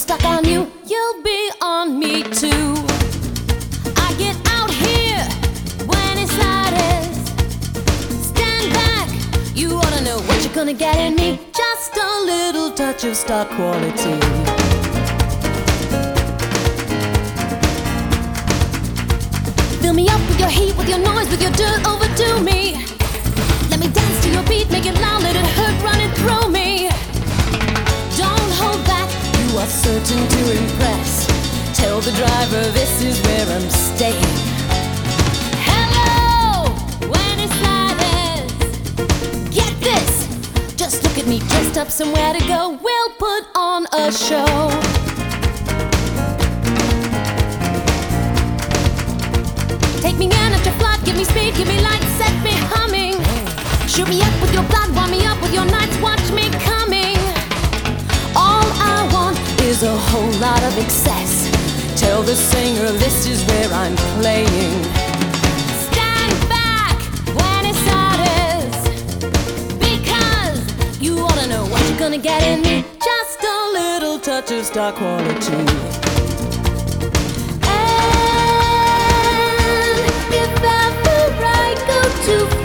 stuck on you, you'll be on me too. I get out here when it's hottest. Stand back, you wanna know what you're gonna get in me. Just a little touch of star quality. Fill me up with your heat, with your noise, with your dirt, overdo me. Let me dance to your beat, make it louder. Just look at me, dressed up somewhere to go. We'll put on a show. Take me in at your flood, give me speed, give me light, set me humming. Shoot me up with your blood, warm me up with your nights, watch me coming. All I want is a whole lot of excess. Tell the singer this is where I'm playing. What you're gonna get in me. Just a little touch of star quality. And if ever I go too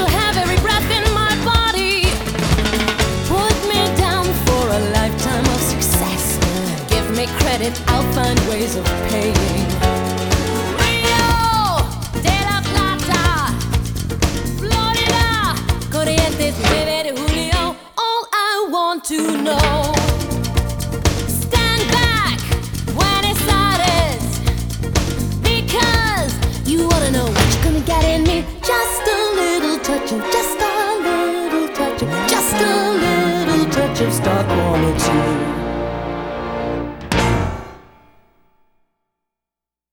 I'll have every breath in my body puts me down for a lifetime of success give me credit I'll find ways of paying. Rio de la Plata, Florida, Corrientes, 9 de Julio. All I want to know. Just touch of quality.